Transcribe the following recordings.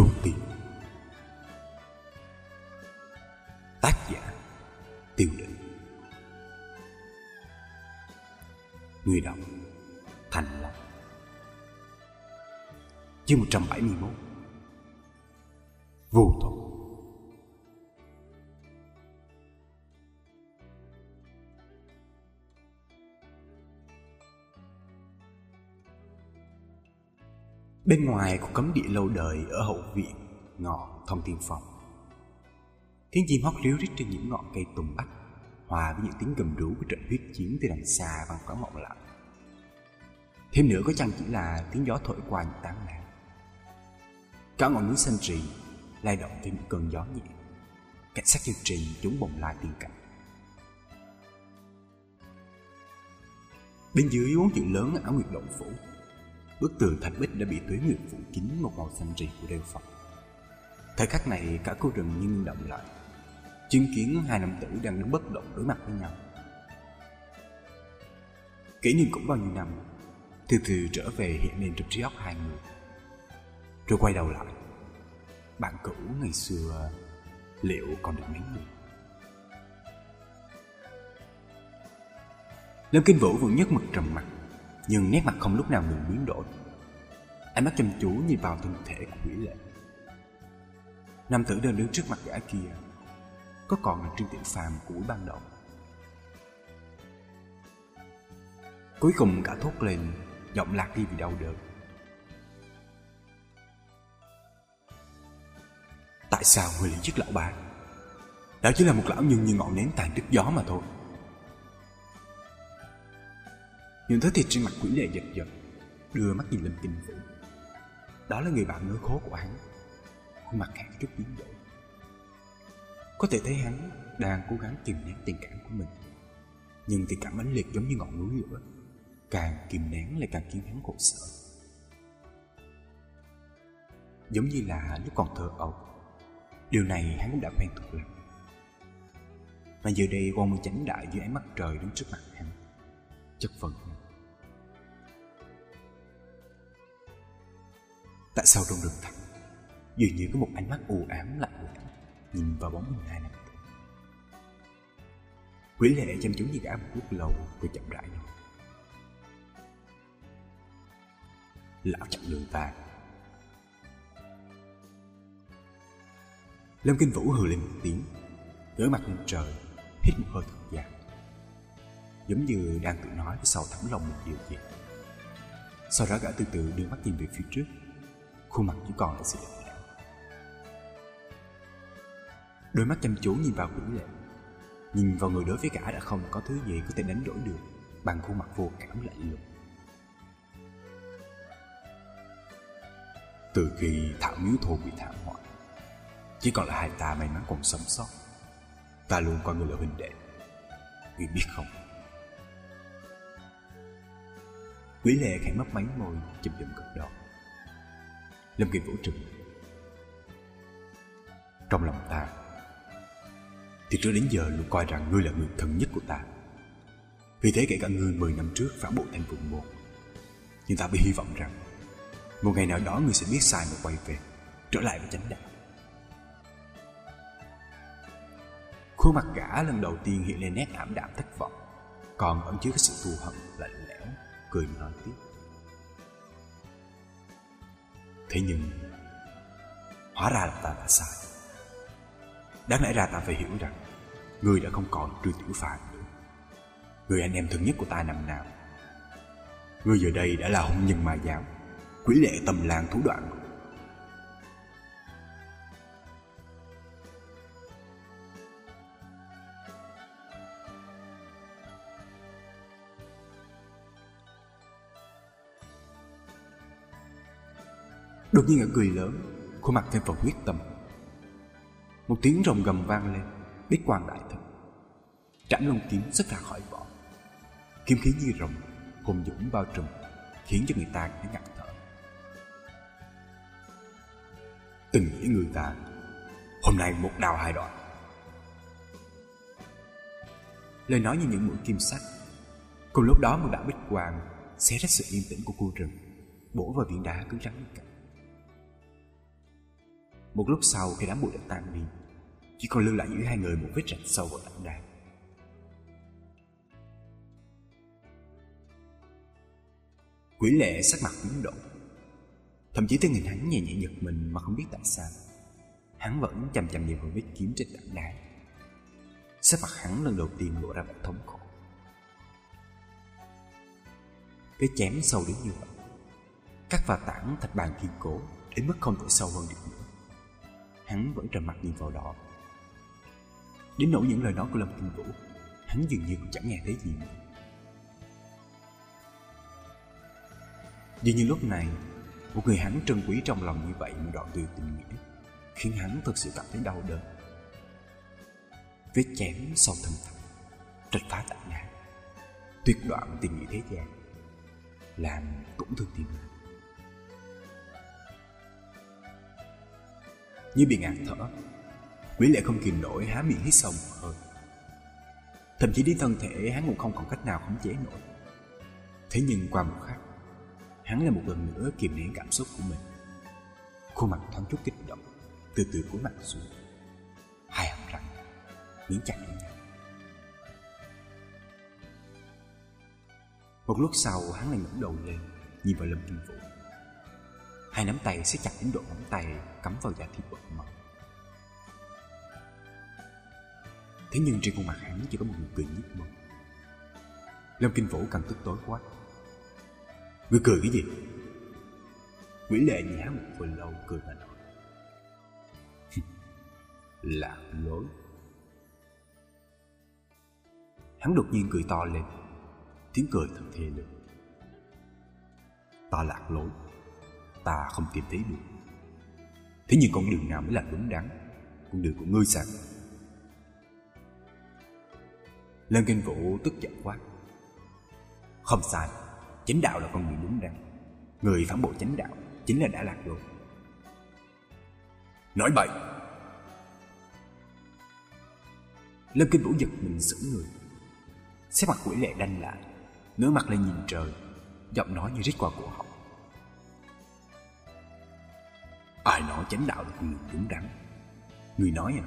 trốn tìm. Tác giả tiêu định. Người đọc thành long. Chương 171 vô thuật Bên ngoài của cấm địa lâu đời ở hậu viện ngọ thông tiên phòng Tiếng chim hót ríu rít trên những ngọn cây tùng bách, Hòa với những tiếng gầm rú của trận huyết chiến từ đằng xa vang vẳng mộng lặng Thêm nữa có chăng chỉ là tiếng gió thổi qua những tán lá. Cả ngọn núi xanh trì, lay động theo những cơn gió nhẹ. Cảnh sát chương trình chúng bồng lai tiên cảnh. Bên dưới bốn chữ lớn ở Nguyệt Động Phủ Bức tường thạch bích đã bị tuế nguyệt phủ kín một màu xanh rì của đeo phật. Thời khắc này, cả khu rừng như ngưng động lại. Chứng kiến hai nam tử đang đứng bất động đối mặt với nhau. Kể niệm cũng bao nhiêu năm Từ từ trở về hiện lên trong trí óc hai người. Rồi quay đầu lại. Bạn cũ ngày xưa, Liệu còn được mấy người? Lâm Kinh Vũ vẫn nhất mực trầm mặt nhưng nét mặt không lúc nào ngừng biến đổi. Ánh mắt chăm chú nhìn vào thân thể của quỷ lệ. Nam tử đang đứng trước mặt gã kia, có còn là Trương Tiểu Phàm của buổi ban đầu. Cuối cùng cả thốt lên, giọng lạc đi vì đau đớn. Tại sao người lại giết lão bà? Đó chỉ là một lão nhân như ngọn nến tàn đứt gió mà thôi. Những thứ thịt trên mặt quỷ lệ giật giật, Đưa mắt nhìn lên kinh vũ. Đó là người bạn nối khố của hắn. Khuôn mặt hắn chút biến đổi. Có thể thấy hắn đang cố gắng kìm nén tình cảm của mình. Nhưng tình cảm mãnh liệt giống như ngọn núi lửa. Càng kìm nén lại càng khiến hắn khổ sở. Giống như là lúc còn thơ ấu. Điều này hắn cũng đã quen thuộc lắm. Mà giờ đây con mới chánh đại dưới ánh mắt trời đứng trước mặt hắn Chất vấn. Tại sao trong đường thẳng Dường như có một ánh mắt u ám lạnh lẽo Nhìn vào bóng hình hai năm Quỷ lệ chăm chú như gã một lúc lâu Rồi chậm rãi nói. Lão chặn đường ta. Lâm Kinh Vũ hừ lên một tiếng, Ngửa mặt lên trời, Hít một hơi thật dài. Giống như đang tự nói với sầu thẳm lòng một điều gì. Sau đó gã từ từ đưa mắt nhìn về phía trước. Khuôn mặt chỉ còn là sự lạnh lẽo đôi mắt chăm chú nhìn vào quỷ lệ. Nhìn vào người đối với gã đã không có thứ gì có thể đánh đổi được, bằng khuôn mặt vô cảm lạnh lùng. Từ khi thảo miếu thô bị thảm họa, chỉ còn là hai ta may mắn còn sống sót. Ta luôn coi người là huynh đệ. Vì biết không? Quỷ lệ khẽ mấp máy môi chùm chùm gật đầu Lâm Kiệt Vũ trừng. Trong lòng ta, Thì trước đến giờ luôn coi rằng ngươi là người thân nhất của ta. Vì thế kể cả ngươi 10 năm trước phản bộ thành vùng một, Nhưng ta bị hy vọng rằng Một ngày nào đó ngươi sẽ biết sai mà quay về, Trở lại với chánh đạo. Khuôn mặt gã lần đầu tiên hiện lên nét ảm đạm thất vọng, Còn ẩn chứa cái sự thù hận lạnh lẽo. Cười nói tiếp. Thế nhưng, Hóa ra là ta đã sai. Đáng lẽ ra ta phải hiểu rằng, người đã không còn trư tiểu phàm nữa. Người anh em thân nhất của ta năm nào? Người giờ đây đã là hôn nhân ma giáo, Quỷ lệ tầm làng thủ đoạn Đột nhiên ở cười lớn, Khuôn mặt thêm phần quyết tâm. Một tiếng rồng gầm vang lên Biết quang đại thật Trảm lông kiếm xuất ra khỏi vỏ. Kiếm khí như rồng, Hùng dũng bao trùm, Khiến cho người ta phải ngặt thở. Từng nghĩ người ta, Hôm nay một đào hai đoạn. Lời nói như những mũi kim sắc, Cùng lúc đó một đạo bích quang Xé rách sự yên tĩnh của khu rừng, Bổ vào viên đá cứng rắn cạnh. Một lúc sau khi đám bụi đã tan đi, Chỉ còn lưu lại giữa hai người một vết rạch sâu vào tảng đàn. Quỷ lệ sắc mặt biến động Thậm chí tới nhìn hắn nhẹ nhẹ giật mình mà không biết tại sao, Hắn vẫn chầm chầm nhìn vào vết kiếm trên tảng đá. Sắc mặt hắn lần đầu tiên lộ ra vẻ thống khổ. Vết chém sâu đến như vậy, Cắt vào tảng thạch bàn kiên cố Đến mức không thể sâu hơn được nữa. Hắn vẫn trầm mặt nhìn vào đó. Đến nỗi những lời nói của Lâm Kinh Vũ, Hắn dường như cũng chẳng nghe thấy gì Dường như lúc này, Một người hắn trân quý trong lòng như vậy Một đoạn từ tình nghĩa, Khiến hắn thực sự cảm thấy đau đớn. Vết chém sâu thâm thẳm Trạch phá tận ngàn Tuyệt đoạn tình nghĩa thế gian, Làm cũng thương tim người Như bị ngạt thở. Quý lệ không kìm nổi, há miệng hít sâu một hơi. Thậm chí đến thân thể hắn cũng không còn cách nào khống chế nổi. Thế nhưng qua một khắc, Hắn lại một lần nữa kìm nén cảm xúc của mình. Khuôn mặt thoáng chút kích động, Từ từ cúi mặt xuống. Hai hàm răng, Miếng chặt lên nhau. Một lúc sau, hắn lại ngẩng đầu lên, Nhìn vào Lâm Kinh Vũ. Hai nắm tay siết chặt đến độ ngón tay, Cắm vào da thịt bật mờ Thế nhưng trên khuôn mặt hắn chỉ có một nụ cười nhếch môi Lâm Kinh Vũ càng tức tối quá. Ngươi cười cái gì? Quỷ lệ nhá một hồi lâu cười và nói. Lạc lối. Hắn đột nhiên cười to lên. Tiếng cười thật thê lương. Ta lạc lối. Ta không tìm thấy được. Thế nhưng con đường nào mới là đúng đắn? Con đường của ngươi sao? Lân Kinh Vũ tức giận quá. Không sai, Chánh đạo là con đường đúng đắn. Người phản bội chánh đạo Chính là đã lạc rồi. Nói bậy. Lâm Kinh Vũ giật mình sững người. Xếp mặt quỷ lệ đanh lại Ngửa mặt lên nhìn trời, Giọng nói như rít qua cổ họng. Ai nói chánh đạo là con đường đúng đắn? Người nói à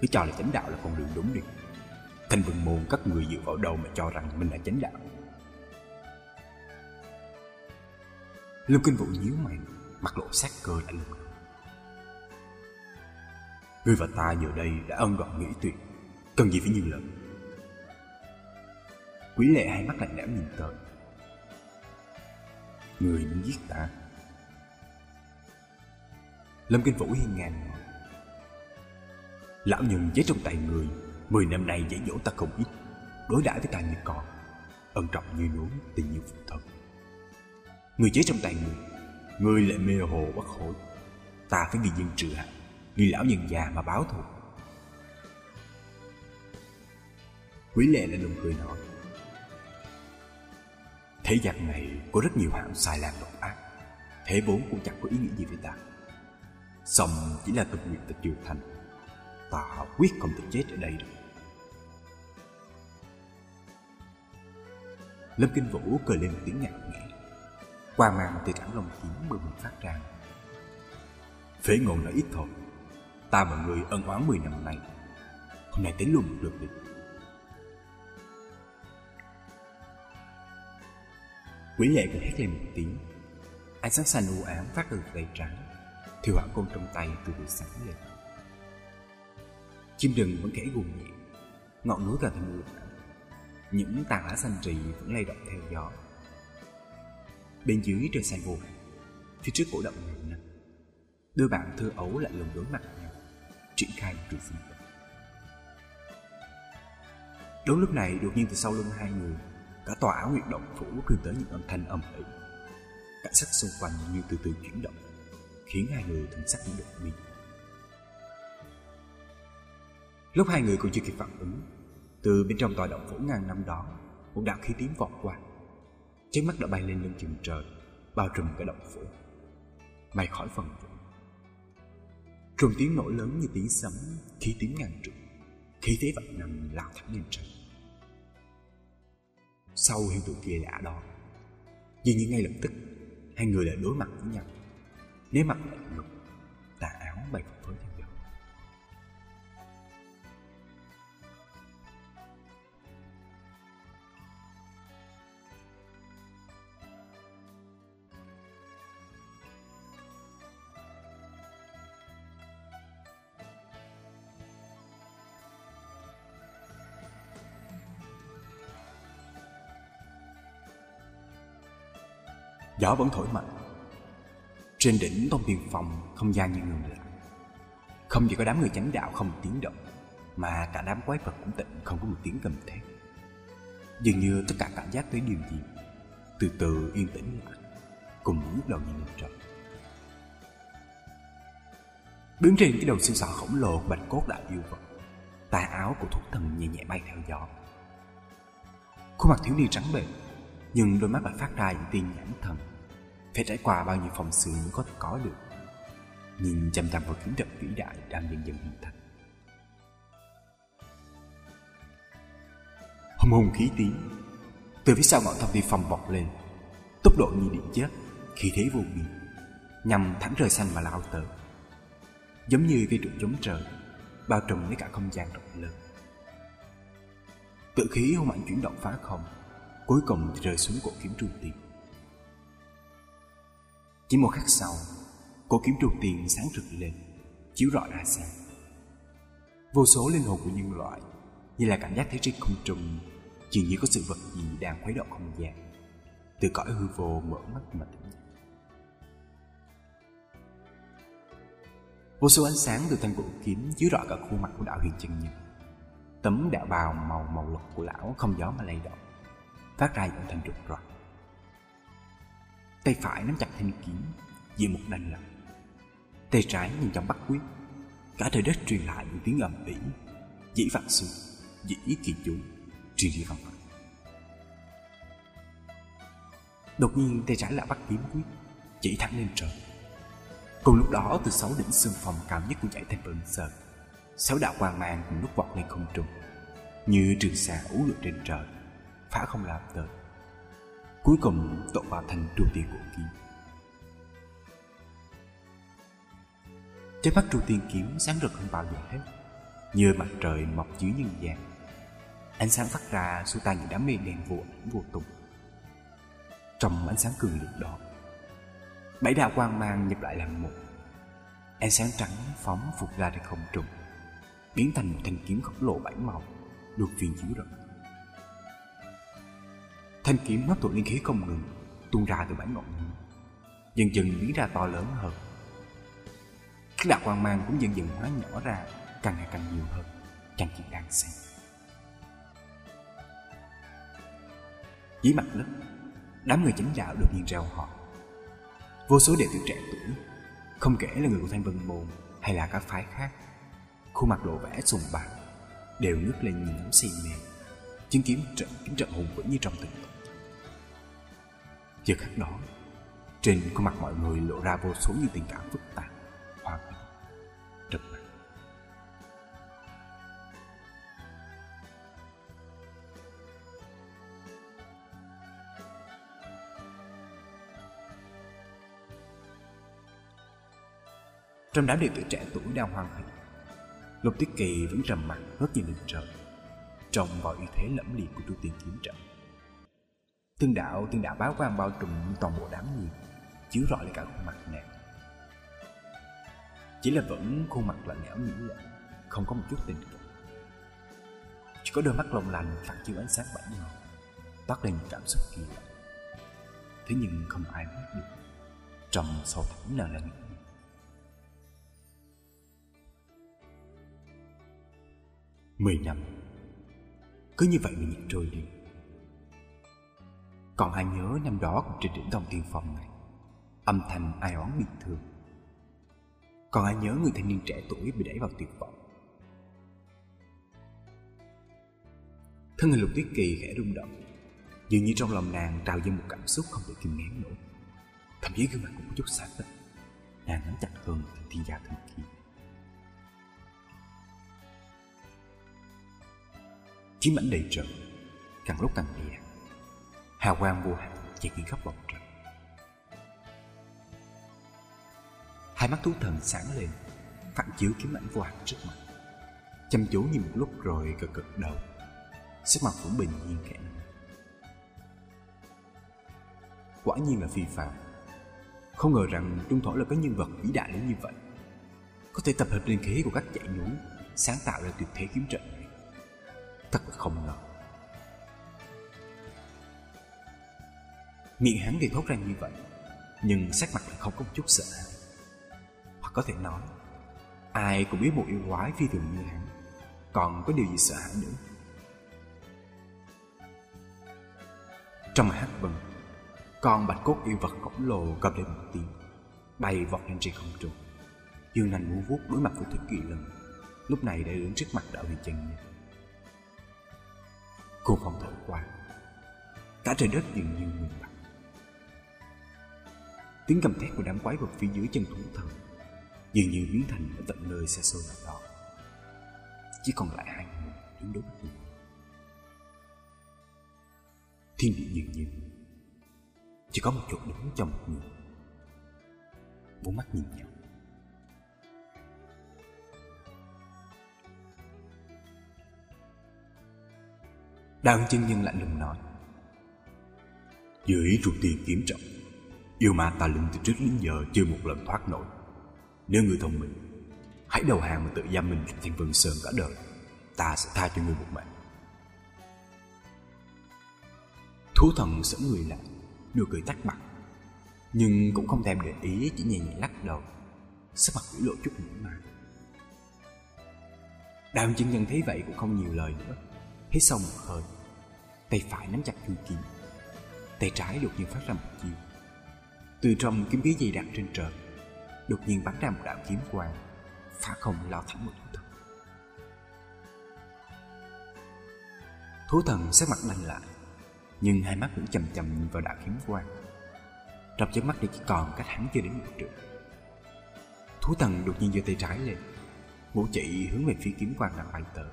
Cứ cho là chánh đạo là con đường đúng đi. Thành vần môn các người dựa vào đâu mà cho rằng mình là chánh đạo? Lưu Kinh Vũ nhíu mày, Mặt lộ sát cơ lạnh lùng. Ngươi và ta giờ đây đã ân đoạn nghĩa tuyệt, Cần gì phải nhiều lần Quý lệ hai mắt lạnh lẽo nhìn tới Người muốn giết ta? Lâm Kinh Vũ hiên ngang nói Lão nhân chết trong tay người Mười năm nay dạy dỗ ta không ít Đối đãi với ta như con Ân trọng như núi, tình như phụ thân. Người chế trong tay người Người lại mê hồ bất hối Ta phải vì dân trừ hại Vì lão nhân già mà báo thù. Quý lệ lại lùng cười nói Thế gian này có rất nhiều hạng sai làm độc ác Thế vốn cũng chẳng có ý nghĩa gì với ta. Xong chỉ là tục nguyện tịch chưa thành. Ta quyết không thể chết ở đây được. Lâm Kinh Vũ cười lên một tiếng ngạc nghẽ qua mang từ cảm lòng kiếm bừng mình phát ra. Phế ngôn nói ít thôi. Ta và người ân oán 10 năm nay, Hôm nay tính luôn được đi Quỷ lệ cũng hét lên một tiếng. Ánh sáng xanh u ám phát từ tay trắng. Thiêu hỏa côn trong tay từ từ sáng lên Chim rừng vẫn khẽ gù nhẹ Ngọn núi càng thêm mưa Những tàn lá xanh rì vẫn lay động theo gió. Bên dưới trời xanh vô Phía trước cổ động ngàn năm Đôi bạn thơ ấu lại lần đối mặt nhau, Triển khai một trường sinh Đúng lúc này, đột nhiên từ sau lưng hai người, Cả tòa áo nguyệt động phủ truyền tới những âm thanh âm ỉ cảnh sắc xung quanh như từ từ chuyển động. Khiến hai người thần sắc đột biến. Lúc hai người còn chưa kịp phản ứng, Từ bên trong tòa động phủ ngàn năm đó, Một đạo khí tím vọt qua. Trái mắt đã bay lên lưng chừng trời, Bao trùm cả động phủ. Bay khỏi phần vũ. Trùng tiếng nổ lớn như tiếng sấm, Khí tiếng ngàn trượng, Khí thế vạn năm lao thẳng lên trời. Sau hiện tượng kia lạ đó, Dường như ngay lập tức, Hai người lại đối mặt với nhau đế mặt lại ngực Tà áo bảy bay phấp phới theo Gió vẫn thổi mạnh. Trên đỉnh tôn tiền phòng Không gian như ngừng lại Không chỉ có đám người chánh đạo không một tiếng động, Mà cả đám quái vật cũng tịnh không có một tiếng cầm thét. Dường như tất cả cảm giác tới điều gì, Từ từ yên tĩnh lại, Cùng lúc đầu nhìn lên trời Đứng trên cái đầu siêu sọ khổng lồ bạch cốt đại yêu vật Tà áo của thuốc thần nhẹ nhẹ bay theo gió. Khuôn mặt thiếu niên trắng bệch, nhưng đôi mắt lại phát ra những tia nhãn thần phải trải qua bao nhiêu phòng xử mới có thể có được. Nhìn chăm chăm vào kiếm trận vĩ đại đang dần dần hình thành. Hùng hùng khí tiến từ phía sau ngọn thông đi phòng bọc lên. Tốc độ như điện chớp, khí thế vô biên, nhằm thẳng trời xanh mà lao tới giống như cây trụ chống trời, bao trùm lấy cả không gian rộng lớn. Tự khí hung mạnh chuyển động phá không, cuối cùng thì rơi xuống cổ kiếm trung tiền. Chỉ một khắc sau, cổ kiếm trục tiền sáng rực lên, chiếu rọi ra xa. Vô số linh hồn của nhân loại như là cảm giác thấy trên không trung dường như có sự vật gì đang khuấy động không gian. Từ cõi hư vô mở mắt mà tỉnh Vô số ánh sáng từ thanh cổ kiếm chiếu rọi cả khuôn mặt của đạo huyền chân nhân. Tấm đạo bào màu màu lục của lão không gió mà lay động phát ra những thanh trục rọt. Tay phải nắm chặt thanh kiếm, giữa một đành lặng. Tay trái nhìn chóng bắt quyết. Cả trời đất truyền lại những tiếng ầm ĩ, dĩ vạn sự, dĩ kỳ chủ truyền đi vòng vòng. Đột nhiên tay trái lại bắt kiếm quyết, chỉ thẳng lên trời. Cùng lúc đó từ sáu đỉnh sương phòng cao nhất của dãy thành vân sơn, sáu đạo quang mang cùng lúc vọt lên không trung, như trường xà ú lượn trên trời phá không làm tới cuối cùng tụ vào thành tru tiên của kiếm trái mắt tru tiên kiếm sáng rực hơn bao giờ hết. Như mặt trời mọc dưới nhân gian, ánh sáng phát ra xua tan những đám mây đen vô ảnh vô tung. Trong ánh sáng cường liệt đó, bảy đạo quang mang nhập lại làm một ánh sáng trắng phóng phục ra trên không trung biến thành một thanh kiếm khổng lồ bảy màu, được viên chiếu rộng. Thanh kiếm hấp thụ linh khí không ngừng, Tuôn ra từ bảy ngọn núi. Dần dần biến ra to lớn hơn. Cái đạo quang mang cũng dần dần hóa nhỏ ra, Càng ngày càng nhiều hơn, Chẳng chỉ đang xem. Dưới mặt đất, Đám người chánh đạo đột nhiên reo họ Vô số đệ tử trẻ tuổi, Không kể là người của Thanh Vân Môn Hay là các phái khác, Khuôn mặt lộ vẻ sùng bạc, Đều ngước lên nhìn ngắm si mê. Chứng kiến trận kiếm trận hùng vĩ như trong từng Giờ khắc đó, Trên khuôn mặt mọi người lộ ra vô số những tình cảm phức tạp Hoang mang Trật mặt Trong đám đệ tử trẻ tuổi đang hoan hỷ Lục Tiết Kỳ vẫn trầm mặt, ngước nhìn lên trời, Trong vào uy thế lẫm liệt của tu tiên kiếm trận. Tương đạo, tương đạo báo quang bao trùm toàn bộ đám người Chiếu rọi lại cả khuôn mặt nàng Chỉ là vẫn khuôn mặt lạnh lẽo như lệ Không có một chút tình cảm. Chỉ có đôi mắt long lành phản chiếu ánh sáng bảy màu Toát lên cảm xúc kỳ lạ. Thế nhưng không ai biết được Trong sâu thẳm nào là những gì Mười năm. Cứ như vậy mà nhịp trôi đi còn ai nhớ năm đó cũng trên đỉnh Đông Tiên Phong này. Âm thanh ai oán bình thường Còn ai nhớ người thanh niên trẻ tuổi bị đẩy vào tuyệt vọng. Thân hình lục tuyết kỳ khẽ rung động. Dường như trong lòng nàng trào dâng một cảm xúc không thể kìm nén nổi. Thậm chí gương mặt cũng có chút xa tích Nàng nắm chặt hơn thiên gia thần kỳ Chiến mảnh đầy trời, Càng lúc càng nhẹ hào quang vô hạn chạy kín khắp bầu trời hai mắt thú thần sáng lên, phản chiếu kiếm ảnh vô hạn trước mặt. Chăm chú nhìn một lúc rồi cực cực đầu. Sắc mặt cũng bình nhiên khẽ. Nói quả nhiên là phi phạm không ngờ rằng trung thổ là có nhân vật vĩ đại đến như vậy. Có thể tập hợp linh khí của các chạy núi sáng tạo ra tuyệt thế kiếm trận này. Thật là không ngờ. Miệng hắn thì thốt ra như vậy, nhưng sắc mặt lại không có một chút sợ hãi. Hoặc có thể nói, ai cũng biết một yêu quái phi thường như hắn, còn có điều gì sợ hãi nữa? Trong hát vần con bạch cốt yêu vật khổng lồ gầm lên một tiếng, bay vọt lên trên không trung. Dương nành muốn vuốt đối mặt với thủy kỳ lân lúc này đã đứng trước mặt đạo huyền chân nhân. Cô phòng thổi qua cả trời đất dường như ngừng bặt tiếng cầm thét của đám quái vật phía dưới chân thủ thần dường như biến thành ở tận nơi xa xôi nào đó. Chỉ còn lại hai người đứng đối mặt thiên địa dường như chỉ có một chỗ đứng cho một người. Bốn mắt nhìn nhau. Đào chân nhân lạnh lùng nói, Dưới trụ tiền kiếm trọng Yêu ma ta lưng từ trước đến giờ chưa một lần thoát nổi. Nếu người thông minh, Hãy đầu hàng mà tự giam mình trong thiên vân sơn cả đời. Ta sẽ tha cho người một mạng. Thú thần sững người lại Nụ cười tắt mặt, Nhưng cũng không thèm để ý, Chỉ nhẹ nhẹ lắc đầu, Sắc mặt biểu lộ chút nữa mà Đào chân nhân thấy vậy cũng không nhiều lời nữa, Hít sâu một hơi, Tay phải nắm chặt chui kiếm Tay trái đột nhiên phát ra một chiêu. Từ trong kiếm khí dày đặc trên trời, Đột nhiên bắn ra một đạo kiếm quang, Phá không lao thẳng một thú thần. Thú thần sắc mặt đanh lại Nhưng hai mắt vẫn chầm chầm nhìn vào đạo kiếm quang. Trong chớp mắt thì chỉ còn cách hắn chưa đến một trượng. Thú thần đột nhiên giơ tay trái lên Ngũ chỉ hướng về phía kiếm quang đang bay tới.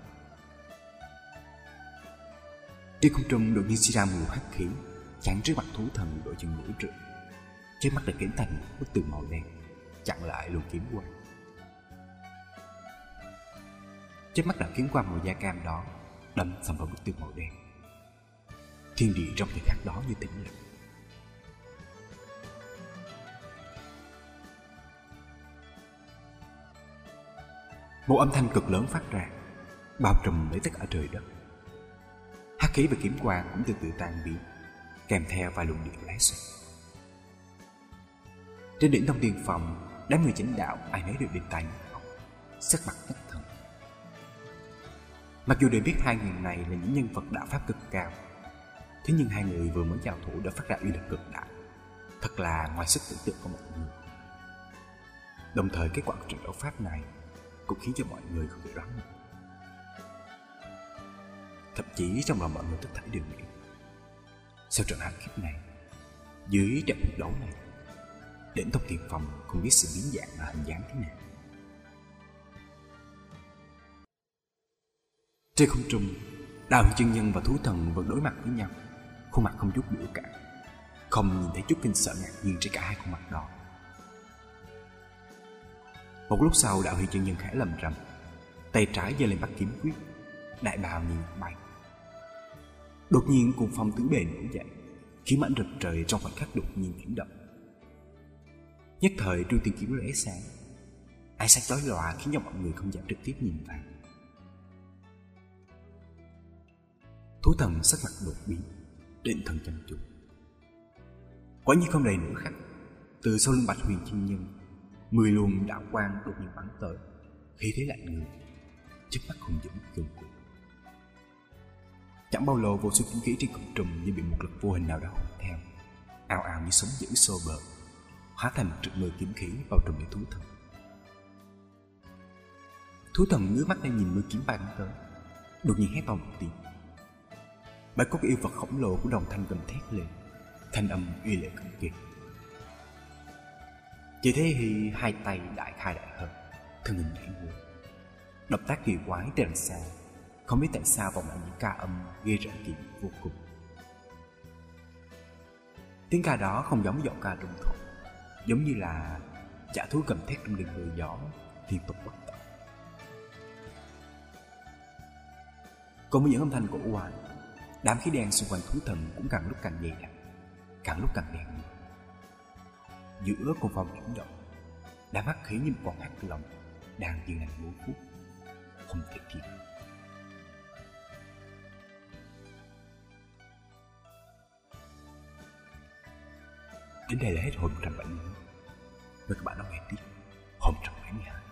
Trên không trung đột nhiên xảy ra mùi hắc khí chắn trước mặt thú thần đội chừng nửa trượng trên mắt được kiến thành một bức tường màu đen, chặn lại luồng kiếm quang. Trên mắt đã kiếm quang màu da cam đó, đâm sầm vào bức tường màu đen. Thiên địa trong thời khắc đó như tĩnh lặng. Một âm thanh cực lớn phát ra, bao trùm lấy tất cả trời đất. Hắc khí và kiếm quang cũng từ từ tan biến, kèm theo vài luồng điện lóe xoẹt trên đỉnh thông tiền phòng, đám người chính đạo ai nấy đều tài tay học sắc mặt thất thần. Mặc dù đều biết hai người này là những nhân vật đạo pháp cực cao, thế nhưng hai người vừa mới giao thủ đã phát ra uy lực cực đại. Thật là ngoài sức tưởng tượng của mọi người. Đồng thời cái quả của trận đấu pháp này cũng khiến cho mọi người không thể đoán được. Thậm chí trong lòng mọi người tất thảy đều nghĩ Sau trận hạng kiếp này, Dưới trận đấu này Đến tộc tiền phòng, không biết sự biến dạng và hình dáng thế nào. Trên không trung Đào chân nhân và thú thần vẫn đối mặt với nhau. Khuôn mặt không chút biểu cảm. Không nhìn thấy chút kinh sợ ngạc nhiên trên cả hai khuôn mặt đó Một lúc sau, đạo huy chân nhân khẽ lầm rầm. Tay trái giơ lên bắt kiếm quyết. Đại bào nhìn bay. Đột nhiên cùng phong tướng bề nổi dậy. Khí mảnh rực trời trong khoảnh khắc đột nhiên chuyển động. Nhất thời tru tiên kiếm lóe sáng Ánh sáng chói lòa khiến cho mọi người không dám trực tiếp nhìn vào. Thú thần sắc mặt đột biến Định thần chăm chú. Quả nhiên không đầy nửa khắc, Từ sau lưng bạch huyền thiên nhân, Mười luồng đạo quang đột nhiên bắn tới Khi thế lạnh người Trước mắt hùng dũng cường cuộn Chẳng bao lâu, vô số kiếm khí trên không trùng như bị một lực vô hình nào đó hút theo Ao ao như sống dữ xô bờ. Hóa thành một trực mưa kiếm khí vào trùm lấy thú thần. Thú thần ngứa mắt đang nhìn mưa kiếm bắn tới, Đột nhiên hét to một tiếng. Bãi cốt yêu vật khổng lồ của đồng thanh gầm thét lên, Thanh âm uy lệ cực kỳ Chỉ thế thì hai tay đại khai đại hợp, Thân hình nhảy múa Động tác kỳ quái từ đằng xa. Không biết tại sao vòng lại những ca âm ghê rợn kỳ vô cùng. Tiếng ca đó không giống giọng ca trung thổ. Giống như là chả thú cầm thét trong đường người nhỏ liên tục bất tận. Cùng với những âm thanh của hoàng Đám khí đen xung quanh thú thần cũng càng lúc càng dày đặc Càng lúc càng đen Giữa cùng phòng chuyển động Đã mắt khí như một con hắc lòng Đang dừng lại mỗi phút, Không thể thiệt Đến đây là hết hồi 170 Mời các bạn đón nghe tiếp. Hôm 172